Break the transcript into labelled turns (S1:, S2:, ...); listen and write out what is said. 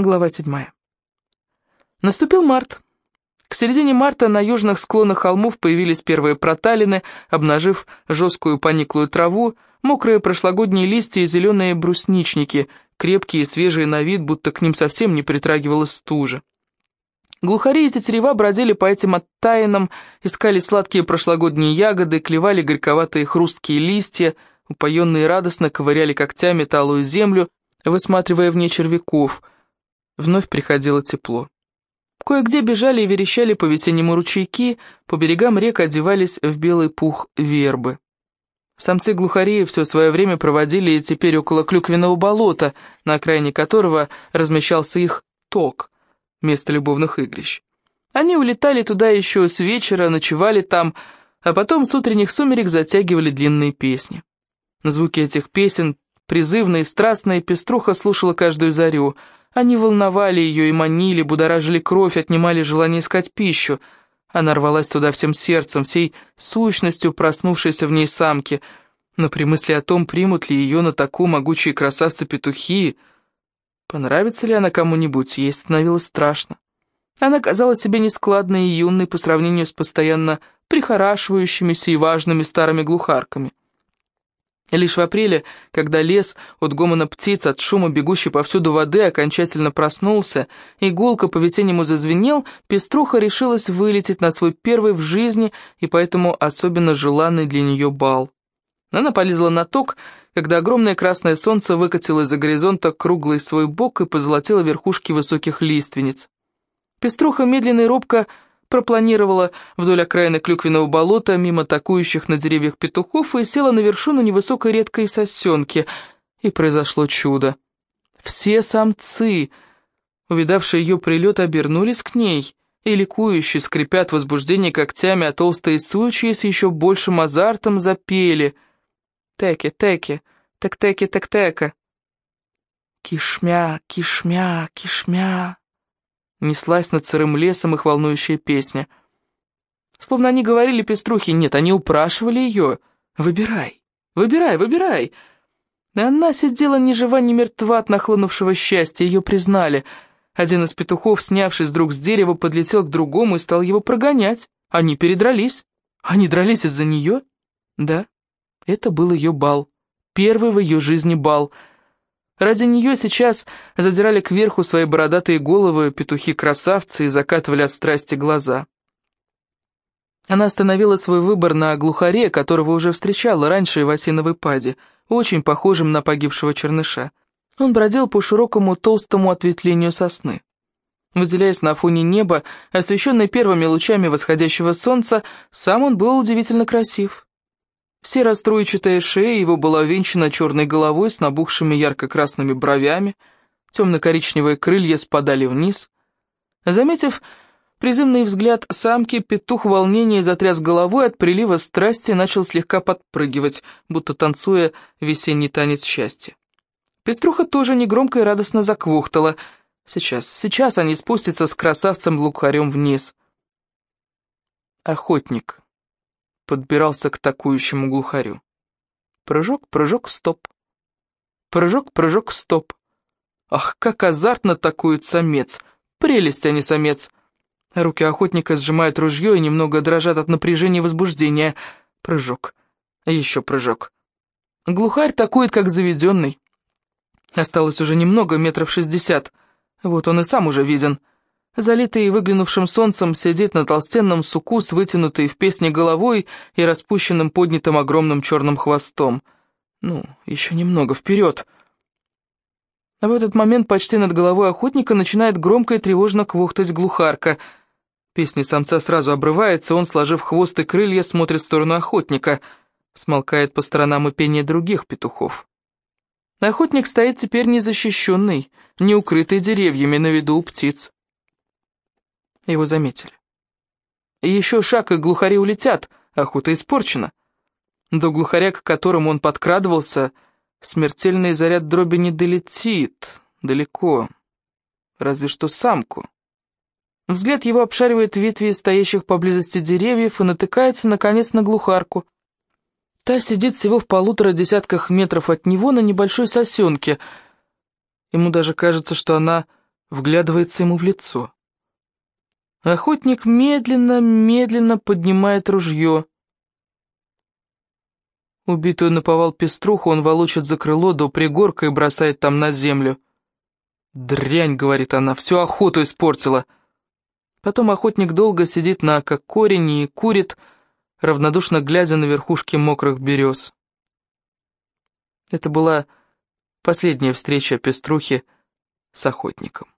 S1: Глава 7. Наступил март. К середине марта на южных склонах холмов появились первые проталины, обнажив жесткую пониклую траву, мокрые прошлогодние листья и зеленые брусничники, крепкие и свежие на вид, будто к ним совсем не притрагивалась стужа. Глухари и тетерева бродили по этим оттаинам, искали сладкие прошлогодние ягоды, клевали горьковатые хрусткие листья, упоенные радостно ковыряли когтями талую землю, высматривая в ней червяков — Вновь приходило тепло. Кое-где бежали и верещали по весеннему ручейки, по берегам рек одевались в белый пух вербы. Самцы глухареи все свое время проводили теперь около клюквенного болота, на окраине которого размещался их ток, место любовных игрищ. Они улетали туда еще с вечера, ночевали там, а потом с утренних сумерек затягивали длинные песни. Звуки этих песен, призывные, страстные, пеструха слушала каждую зарю — они волновали ее и манили, будоражили кровь, отнимали желание искать пищу. Она рвалась туда всем сердцем, всей сущностью проснувшейся в ней самки. Но при мысли о том, примут ли ее на такую могучие красавцы-петухи, понравится ли она кому-нибудь, ей становилось страшно. Она казалась себе нескладной и юной по сравнению с постоянно прихорашивающимися и важными старыми глухарками. Лишь в апреле, когда лес от гомона птиц, от шума бегущей повсюду воды окончательно проснулся, и гулко по-весеннему зазвенел, пеструха решилась вылететь на свой первый в жизни и поэтому особенно желанный для нее бал. Она полезла на ток, когда огромное красное солнце выкатило из-за горизонта круглый свой бок и позолотило верхушки высоких лиственниц. Пеструха медленно и робко пропланировала вдоль окраины клюквенного болота, мимо атакующих на деревьях петухов, и села на вершину невысокой редкой сосенки. И произошло чудо. Все самцы, увидавшие ее прилет, обернулись к ней, и ликующие скрипят возбуждение когтями, а толстые сучьи с еще большим азартом запели. «Теки, теки, тек-теки, тек-тека». «Кишмя, кишмя, кишмя». Неслась над сырым лесом их волнующая песня. Словно они говорили пеструхе, нет, они упрашивали ее. «Выбирай, выбирай, выбирай!» И она сидела ни жива, ни мертва от нахлынувшего счастья, ее признали. Один из петухов, снявшись друг с дерева, подлетел к другому и стал его прогонять. Они передрались. Они дрались из-за нее? Да, это был ее бал. Первый в ее жизни бал — Ради нее сейчас задирали кверху свои бородатые головы петухи-красавцы и закатывали от страсти глаза. Она остановила свой выбор на глухаре, которого уже встречала раньше в осиновой паде, очень похожем на погибшего черныша. Он бродил по широкому толстому ответвлению сосны. Выделяясь на фоне неба, освещенный первыми лучами восходящего солнца, сам он был удивительно красив. Серо-струйчатая шея его была венчана черной головой с набухшими ярко-красными бровями, темно-коричневые крылья спадали вниз. Заметив призывный взгляд самки, петух в затряс головой от прилива страсти начал слегка подпрыгивать, будто танцуя весенний танец счастья. Пеструха тоже негромко и радостно заквохтала. Сейчас, сейчас они спустятся с красавцем-лукарем вниз. Охотник подбирался к атакующему глухарю. Прыжок, прыжок, стоп. Прыжок, прыжок, стоп. Ах, как азартно такует самец. Прелесть, а не самец. Руки охотника сжимают ружье и немного дрожат от напряжения и возбуждения. Прыжок. Еще прыжок. Глухарь такует, как заведенный. Осталось уже немного, метров шестьдесят. Вот он и сам уже виден. Залитый выглянувшим солнцем, сидит на толстенном суку с вытянутой в песне головой и распущенным поднятым огромным черным хвостом. Ну, еще немного вперед. А в этот момент почти над головой охотника начинает громко и тревожно квохтать глухарка. Песня самца сразу обрывается, он, сложив хвост и крылья, смотрит в сторону охотника. Смолкает по сторонам и пение других петухов. Охотник стоит теперь незащищенный, не укрытый деревьями на виду у птиц. Его заметили. Еще шаг, и глухари улетят, охота испорчена. До глухаря, к которому он подкрадывался, смертельный заряд дроби не долетит далеко, разве что самку. Взгляд его обшаривает ветви стоящих поблизости деревьев и натыкается, наконец, на глухарку. Та сидит всего в полутора десятках метров от него на небольшой сосенке. Ему даже кажется, что она вглядывается ему в лицо. Охотник медленно-медленно поднимает ружье. Убитую наповал пеструху он волочит за крыло до пригорка и бросает там на землю. «Дрянь», — говорит она, — «всю охоту испортила». Потом охотник долго сидит на кокорине и курит, равнодушно глядя на верхушки мокрых берез. Это была последняя встреча пеструхи с охотником.